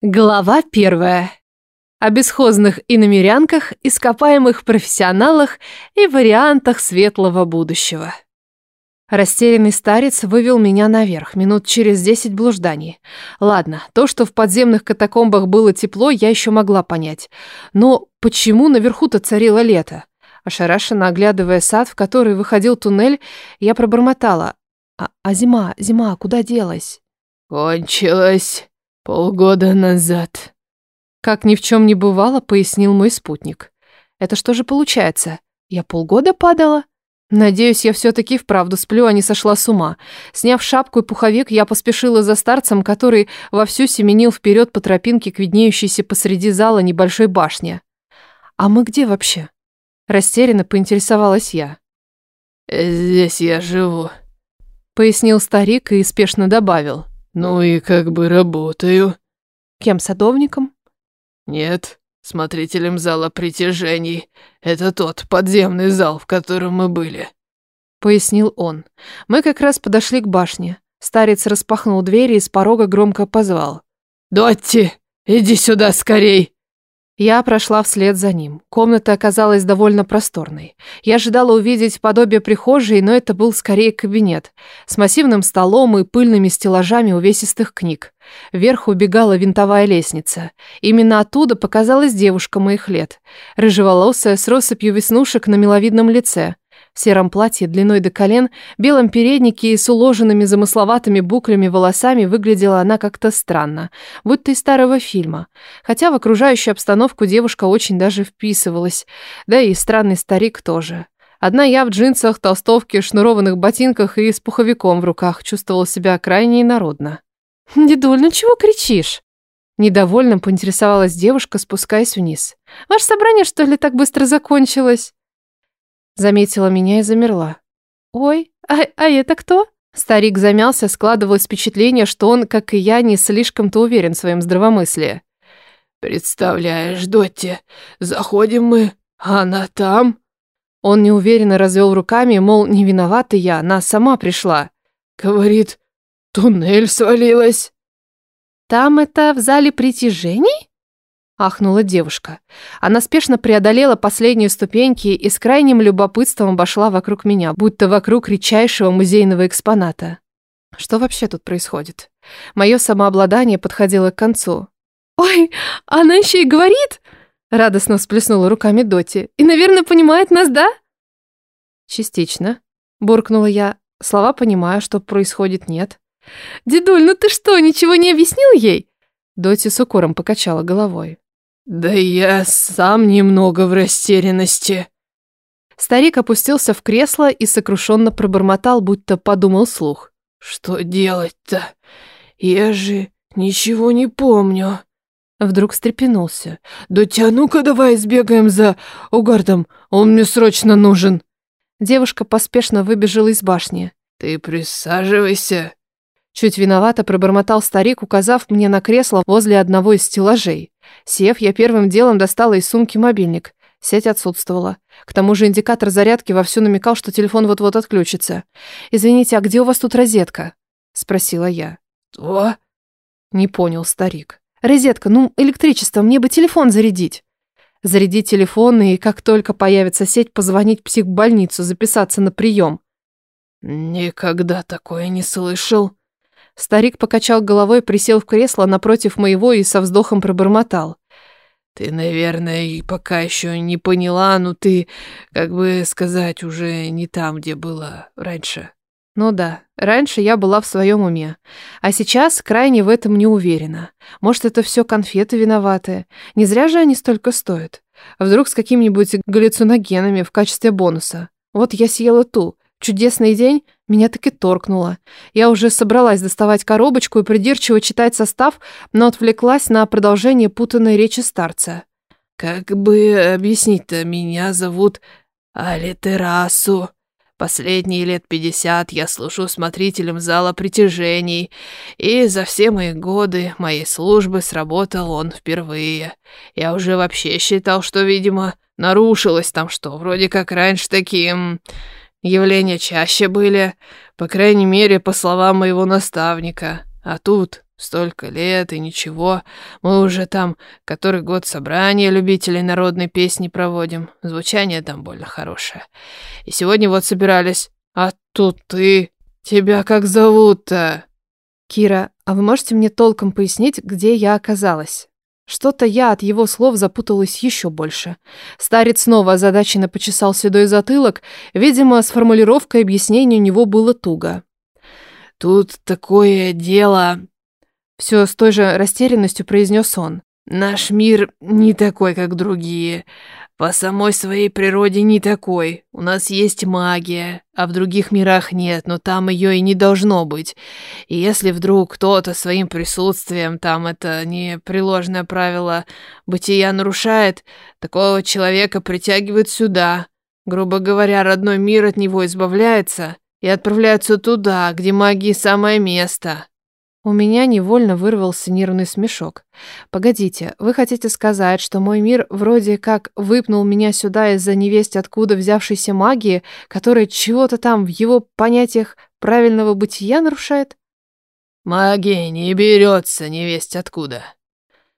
Глава первая. О бесхозных иномерянках, ископаемых профессионалах и вариантах светлого будущего. Растерянный старец вывел меня наверх, минут через десять блужданий. Ладно, то, что в подземных катакомбах было тепло, я еще могла понять. Но почему наверху-то царило лето? Ошарашенно оглядывая сад, в который выходил туннель, я пробормотала. А, а зима, зима, куда делась? «Кончилась полгода назад», — как ни в чем не бывало, пояснил мой спутник. «Это что же получается? Я полгода падала?» Надеюсь, я все-таки вправду сплю, а не сошла с ума. Сняв шапку и пуховик, я поспешила за старцем, который вовсю семенил вперед по тропинке к виднеющейся посреди зала небольшой башне. «А мы где вообще?» Растерянно поинтересовалась я. «Здесь я живу», — пояснил старик и спешно добавил. Ну и как бы работаю. Кем, садовником? Нет, смотрителем зала притяжений. Это тот подземный зал, в котором мы были. Пояснил он. Мы как раз подошли к башне. Старец распахнул двери и с порога громко позвал. «Дотти, иди сюда скорей!» Я прошла вслед за ним. Комната оказалась довольно просторной. Я ожидала увидеть подобие прихожей, но это был скорее кабинет. С массивным столом и пыльными стеллажами увесистых книг. Вверх убегала винтовая лестница. Именно оттуда показалась девушка моих лет. Рыжеволосая, с россыпью веснушек на миловидном лице в сером платье длиной до колен, белом переднике и с уложенными замысловатыми буклями волосами выглядела она как-то странно, будто из старого фильма. Хотя в окружающую обстановку девушка очень даже вписывалась, да и странный старик тоже. Одна я в джинсах, толстовке, шнурованных ботинках и с пуховиком в руках чувствовала себя крайне инородно. «Дедуль, ну чего кричишь?» Недовольно поинтересовалась девушка, спускаясь вниз. «Ваше собрание, что ли, так быстро закончилось?» Заметила меня и замерла. «Ой, а, а это кто?» Старик замялся, складывалось впечатление, что он, как и я, не слишком-то уверен в своем здравомыслии. «Представляешь, Дотти, заходим мы, а она там?» Он неуверенно развел руками, мол, не виновата я, она сама пришла. Говорит, туннель свалилась. «Там это в зале притяжений?» Ахнула девушка. Она спешно преодолела последние ступеньки и с крайним любопытством обошла вокруг меня, будто вокруг редчайшего музейного экспоната. Что вообще тут происходит? Мое самообладание подходило к концу. «Ой, она еще и говорит!» Радостно всплеснула руками Доти. «И, наверное, понимает нас, да?» «Частично», — буркнула я. Слова понимаю, что происходит, нет. «Дедуль, ну ты что, ничего не объяснил ей?» Доти с укором покачала головой. «Да я сам немного в растерянности». Старик опустился в кресло и сокрушенно пробормотал, будто подумал слух. «Что делать-то? Я же ничего не помню». Вдруг встрепенулся. «Да тяну-ка давай сбегаем за Угардом, он мне срочно нужен». Девушка поспешно выбежала из башни. «Ты присаживайся». Чуть виновато пробормотал старик, указав мне на кресло возле одного из стеллажей. Сев, я первым делом достала из сумки мобильник. Сеть отсутствовала. К тому же индикатор зарядки вовсю намекал, что телефон вот-вот отключится. «Извините, а где у вас тут розетка?» — спросила я. «Что?» — не понял старик. «Розетка, ну, электричество, мне бы телефон зарядить». Зарядить телефон и, как только появится сеть, позвонить в психбольницу, записаться на прием. «Никогда такое не слышал», Старик покачал головой, присел в кресло напротив моего и со вздохом пробормотал. «Ты, наверное, и пока еще не поняла, но ты, как бы сказать, уже не там, где была раньше». Ну да, раньше я была в своем уме, а сейчас крайне в этом не уверена. Может, это все конфеты виноватые? Не зря же они столько стоят. Вдруг с какими-нибудь галлюциногенами в качестве бонуса. Вот я съела ту, Чудесный день меня таки торкнуло. Я уже собралась доставать коробочку и придирчиво читать состав, но отвлеклась на продолжение путанной речи старца. «Как бы объяснить-то, меня зовут Алитерасу. Последние лет пятьдесят я служу смотрителем зала притяжений, и за все мои годы моей службы сработал он впервые. Я уже вообще считал, что, видимо, нарушилось там что, вроде как раньше таким...» Явления чаще были, по крайней мере, по словам моего наставника. А тут Столько лет и ничего. Мы уже там который год собрания любителей народной песни проводим. Звучание там больно хорошее. И сегодня вот собирались. А тут ты... Тебя как зовут-то?» «Кира, а вы можете мне толком пояснить, где я оказалась?» Что-то я от его слов запуталась еще больше. Старец снова озадаченно почесал седой затылок. Видимо, с формулировкой объяснения у него было туго. «Тут такое дело...» Все с той же растерянностью произнес он. «Наш мир не такой, как другие. По самой своей природе не такой. У нас есть магия, а в других мирах нет, но там ее и не должно быть. И если вдруг кто-то своим присутствием, там это непреложное правило бытия нарушает, такого человека притягивают сюда. Грубо говоря, родной мир от него избавляется и отправляется туда, где магии самое место. У меня невольно вырвался нервный смешок. Погодите, вы хотите сказать, что мой мир вроде как выпнул меня сюда из-за невесть откуда взявшейся магии, которая чего-то там в его понятиях правильного бытия нарушает? Магия не берется невесть откуда.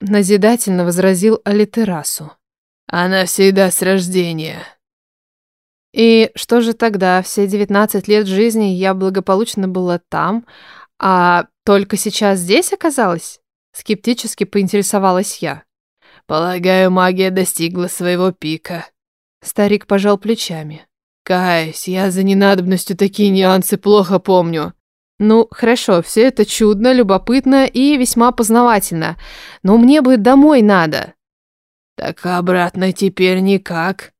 Назидательно возразил Алитерасу. Она всегда с рождения. И что же тогда, все 19 лет жизни я благополучно была там, а только сейчас здесь оказалась? Скептически поинтересовалась я. Полагаю, магия достигла своего пика. Старик пожал плечами. Каюсь, я за ненадобностью такие нюансы плохо помню. Ну, хорошо, все это чудно, любопытно и весьма познавательно. Но мне бы домой надо. Так обратно теперь никак.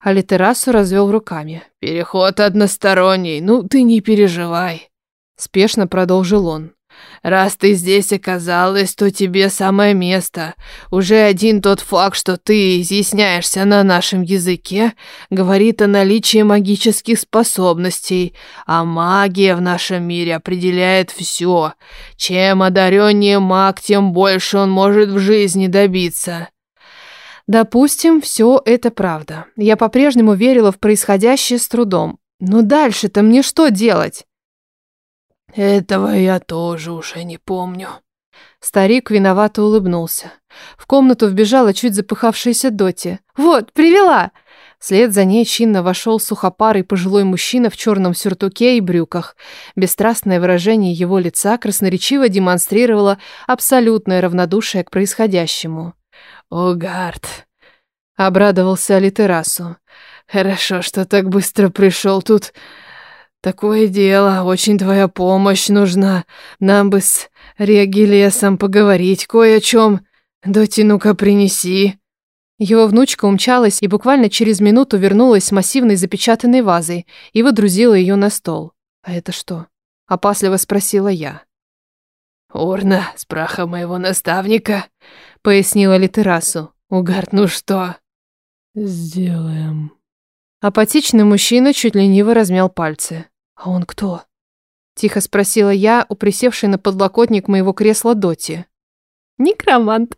Алитерасу развел руками. Переход односторонний, ну ты не переживай. Спешно продолжил он. Раз ты здесь оказалась, то тебе самое место. Уже один тот факт, что ты изъясняешься на нашем языке, говорит о наличии магических способностей, а магия в нашем мире определяет все. Чем одареннее маг, тем больше он может в жизни добиться. Допустим, все это правда. Я по-прежнему верила в происходящее с трудом. Но дальше-то мне что делать? Этого я тоже уже не помню. Старик виновато улыбнулся. В комнату вбежала чуть запыхавшаяся Доти. «Вот, привела!» Вслед за ней чинно вошел сухопарый пожилой мужчина в черном сюртуке и брюках. Бесстрастное выражение его лица красноречиво демонстрировало абсолютное равнодушие к происходящему. «Огард!» — обрадовался Алитерасу. «Хорошо, что так быстро пришел тут...» «Такое дело, очень твоя помощь нужна. Нам бы с Регилесом поговорить кое о чем. Доти, ну-ка, принеси». Его внучка умчалась и буквально через минуту вернулась с массивной запечатанной вазой и выдрузила ее на стол. «А это что?» – опасливо спросила я. «Урна с прахом моего наставника», — пояснила Литерасу. «Угард, ну что?» «Сделаем». Апатичный мужчина чуть лениво размял пальцы. «А он кто?» Тихо спросила я у на подлокотник моего кресла Доти. «Некромант»,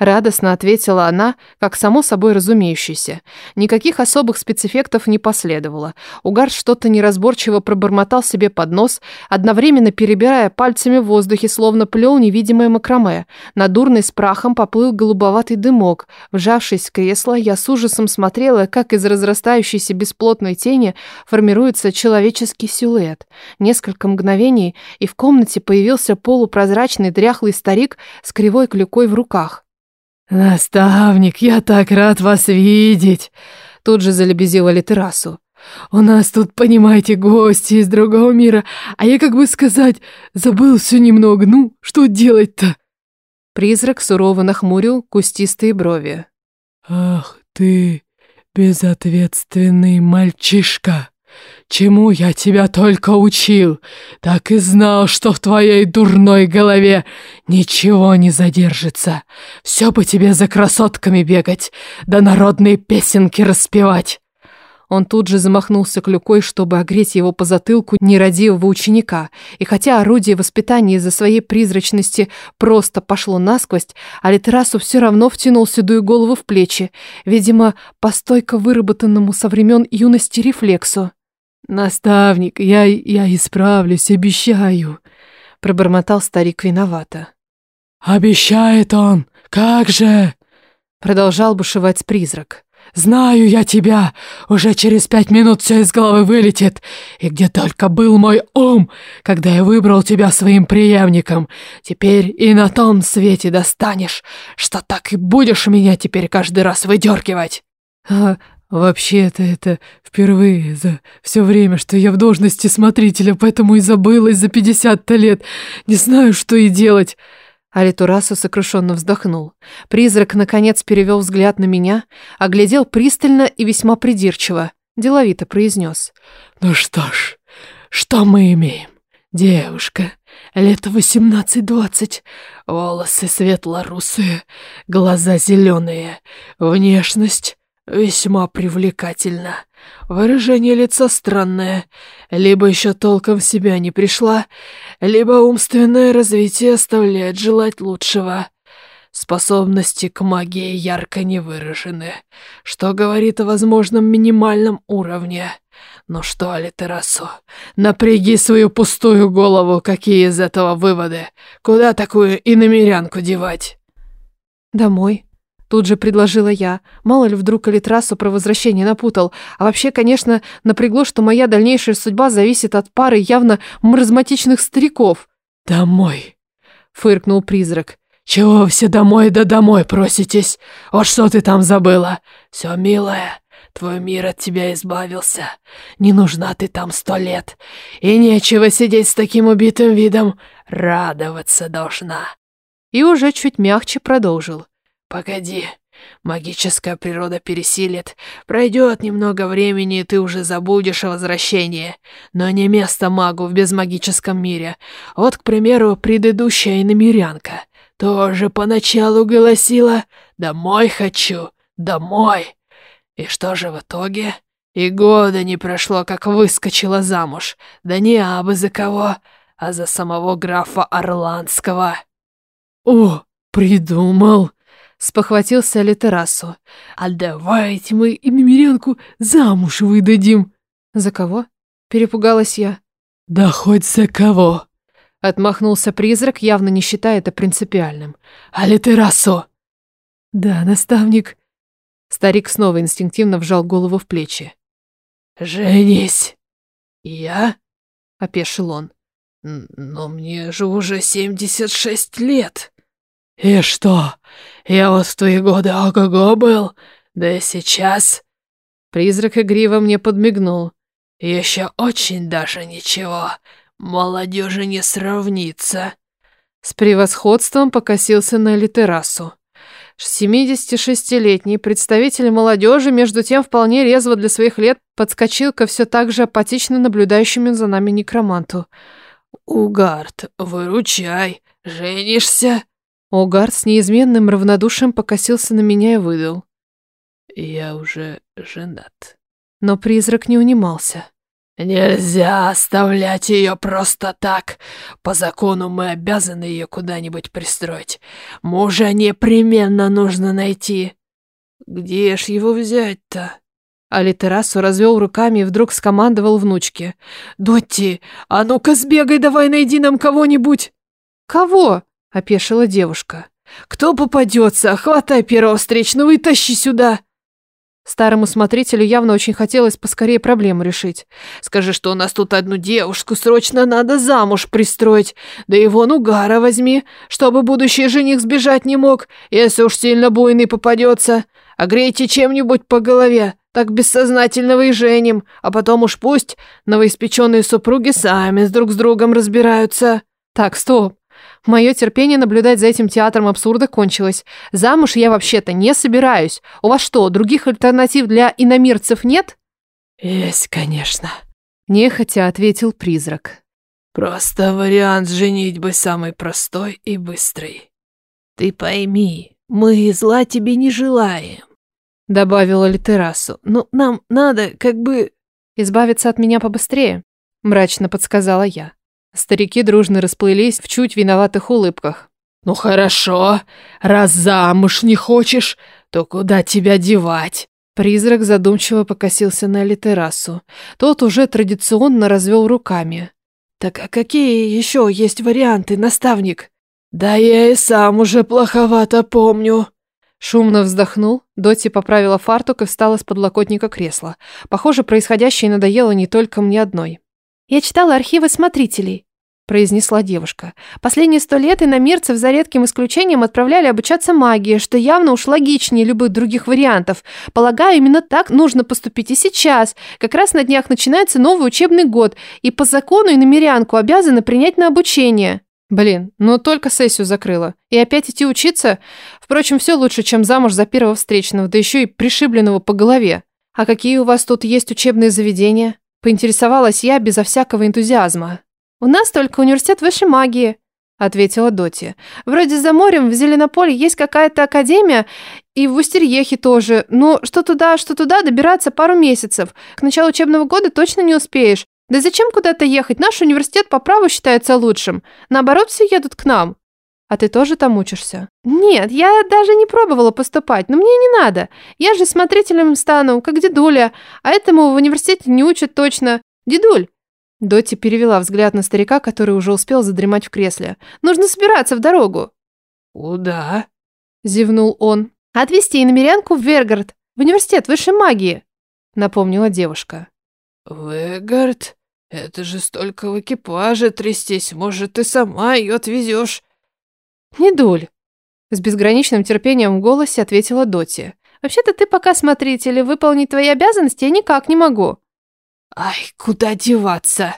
Радостно ответила она, как само собой разумеющееся. Никаких особых спецэффектов не последовало. Угар что-то неразборчиво пробормотал себе под нос, одновременно перебирая пальцами в воздухе, словно плел невидимое макраме. Над урной с прахом поплыл голубоватый дымок. Вжавшись в кресло, я с ужасом смотрела, как из разрастающейся бесплотной тени формируется человеческий силуэт. Несколько мгновений, и в комнате появился полупрозрачный дряхлый старик с кривой клюкой в руках. «Наставник, я так рад вас видеть!» Тут же залебезила Литерасу. «У нас тут, понимаете, гости из другого мира, а я, как бы сказать, забыл все немного. Ну, что делать-то?» Призрак сурово нахмурил кустистые брови. «Ах ты, безответственный мальчишка!» Чему я тебя только учил, так и знал, что в твоей дурной голове ничего не задержится. Все бы тебе за красотками бегать, да народные песенки распевать. Он тут же замахнулся клюкой, чтобы огреть его по затылку нерадивого ученика. И хотя орудие воспитания из-за своей призрачности просто пошло насквозь, Алитерасу все равно втянул седую голову в плечи, видимо, по стойко выработанному со времен юности рефлексу. «Наставник, я, я исправлюсь, обещаю», Пробормотал старик виновато. «Обещает он! Как же!» Продолжал бушевать призрак. «Знаю я тебя! Уже через пять минут все из головы вылетит! И где только был мой ум, когда я выбрал тебя своим преемником! Теперь и на том свете достанешь, что так и будешь меня теперь каждый раз выдергивать!» «А вообще-то это впервые за все время, что я в должности смотрителя, поэтому и забылась за пятьдесят-то лет. Не знаю, что и делать!» Алитурасу сокрушенно вздохнул. Призрак, наконец, перевел взгляд на меня, оглядел пристально и весьма придирчиво, деловито произнес. «Ну что ж, что мы имеем? Девушка, лет восемнадцать-двадцать, волосы светло-русые, глаза зеленые, внешность весьма привлекательна. Выражение лица странное, либо еще толком в себя не пришла, либо умственное развитие оставляет желать лучшего. Способности к магии ярко не выражены, что говорит о возможном минимальном уровне. Ну что, Алитерасу, напряги свою пустую голову, какие из этого выводы? Куда такую иномерянку девать? Домой. Тут же предложила я. Мало ли вдруг Алитрасу про возвращение напутал. А вообще, конечно, напрягло, что моя дальнейшая судьба зависит от пары явно маразматичных стариков. «Домой», — фыркнул призрак. «Чего все домой да домой проситесь? Вот что ты там забыла? Все, милая, твой мир от тебя избавился. Не нужна ты там сто лет. И нечего сидеть с таким убитым видом. Радоваться должна». И уже чуть мягче продолжил. «Погоди, магическая природа пересилит. Пройдет немного времени, и ты уже забудешь о возвращении. Но не место магу в безмагическом мире. Вот, к примеру, предыдущая иномерянка. Тоже поначалу голосила «Домой хочу! Домой!» И что же в итоге? И года не прошло, как выскочила замуж. Да не абы за кого, а за самого графа Орландского. «О, придумал!» Спохватился Литерасу. «А давайте мы и Мимиренку замуж выдадим!» «За кого?» Перепугалась я. «Да хоть за кого!» Отмахнулся призрак, явно не считая это принципиальным. «Алитерасо!» «Да, наставник». Старик снова инстинктивно вжал голову в плечи. «Женись!» «Я?» — опешил он. «Но мне же уже семьдесят шесть лет!» «И что? Я вот в твои годы ого-го был, да и сейчас...» Призрак игриво мне подмигнул. «Еще очень даже ничего, молодежи не сравнится». С превосходством покосился на литерасу. 76-летний представитель молодежи, между тем, вполне резво для своих лет подскочил ко все так же апатично наблюдающему за нами некроманту. «Угард, выручай, женишься?» Огард с неизменным равнодушием покосился на меня и выдал. «Я уже женат». Но призрак не унимался. «Нельзя оставлять ее просто так. По закону мы обязаны ее куда-нибудь пристроить. Мужа непременно нужно найти. Где ж его взять-то?» Алитерасу развел руками и вдруг скомандовал внучке. «Дотти, а ну-ка сбегай, давай найди нам кого-нибудь!» «Кого?» — опешила девушка. «Кто попадется? Хватай первого встречного и тащи сюда!» Старому смотрителю явно очень хотелось поскорее проблему решить. «Скажи, что у нас тут одну девушку срочно надо замуж пристроить. Да и вон угара возьми, чтобы будущий жених сбежать не мог, если уж сильно буйный попадется. Огрейте чем-нибудь по голове, так бессознательного и женим, а потом уж пусть новоиспеченные супруги сами с друг с другом разбираются». «Так, стоп. Мое терпение наблюдать за этим театром абсурда кончилось. Замуж я вообще-то не собираюсь. У вас что, других альтернатив для иномирцев нет? Есть, конечно. Нехотя ответил призрак. Просто вариант женитьбы самый простой и быстрый. Ты пойми, мы зла тебе не желаем. Добавила Литерасу. Но нам надо как бы... Избавиться от меня побыстрее, мрачно подсказала я. Старики дружно расплылись в чуть виноватых улыбках. «Ну хорошо, раз замуж не хочешь, то куда тебя девать?» Призрак задумчиво покосился на Литерасу. Тот уже традиционно развел руками. Так а какие еще есть варианты, наставник? Да я и сам уже плоховато помню. Шумно вздохнул, Доти поправила фартук и встала с подлокотника кресла. Похоже, происходящее надоело не только мне одной. «Я читала архивы смотрителей», – произнесла девушка. «Последние сто лет иномирцев за редким исключением отправляли обучаться магии, что явно уж логичнее любых других вариантов. Полагаю, именно так нужно поступить и сейчас. Как раз на днях начинается новый учебный год, и по закону иномерянку обязаны принять на обучение». Блин, ну только сессию закрыла. И опять идти учиться? Впрочем, все лучше, чем замуж за первого встречного, да еще и пришибленного по голове. А какие у вас тут есть учебные заведения? Поинтересовалась я безо всякого энтузиазма. У нас только университет высшей магии, ответила Доти. Вроде за морем в Зеленополе есть какая-то академия, и в Устерьехе тоже. Но что туда, что туда добираться пару месяцев. К началу учебного года точно не успеешь. Да зачем куда-то ехать? Наш университет по праву считается лучшим. Наоборот, все едут к нам. А ты тоже там учишься? Нет, я даже не пробовала поступать, но мне не надо. Я же смотрителем стану, как дедуля, а этому в университете не учат точно. Дедуль. Доти перевела взгляд на старика, который уже успел задремать в кресле. Нужно собираться в дорогу. Куда? Зевнул он. Отвезти иномерянку в Вергород, в университет высшей магии, напомнила девушка. Вегард? Это же столько в экипаже трястись, может, ты сама ее отвезешь. Не дуль. С безграничным терпением в голосе ответила Доти. Вообще-то ты пока смотритель, и выполнить твои обязанности я никак не могу. Ай, куда деваться?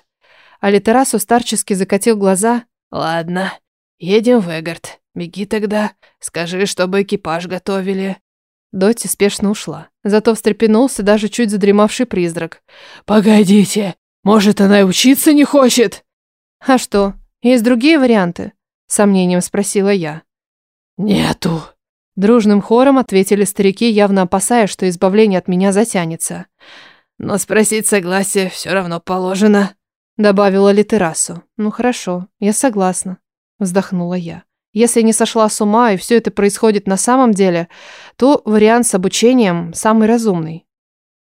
Алитерасу старчески закатил глаза. Ладно, едем в Эгард. Беги тогда, скажи, чтобы экипаж готовили. Доти спешно ушла. Зато встрепенулся даже чуть задремавший призрак. «Погодите, может, она и учиться не хочет?» «А что, есть другие варианты?» Сомнением спросила я. «Нету». Дружным хором ответили старики, явно опасаясь, что избавление от меня затянется. «Но спросить согласие все равно положено», добавила Литерасу. «Ну хорошо, я согласна», вздохнула я. Если не сошла с ума и все это происходит на самом деле, то вариант с обучением самый разумный.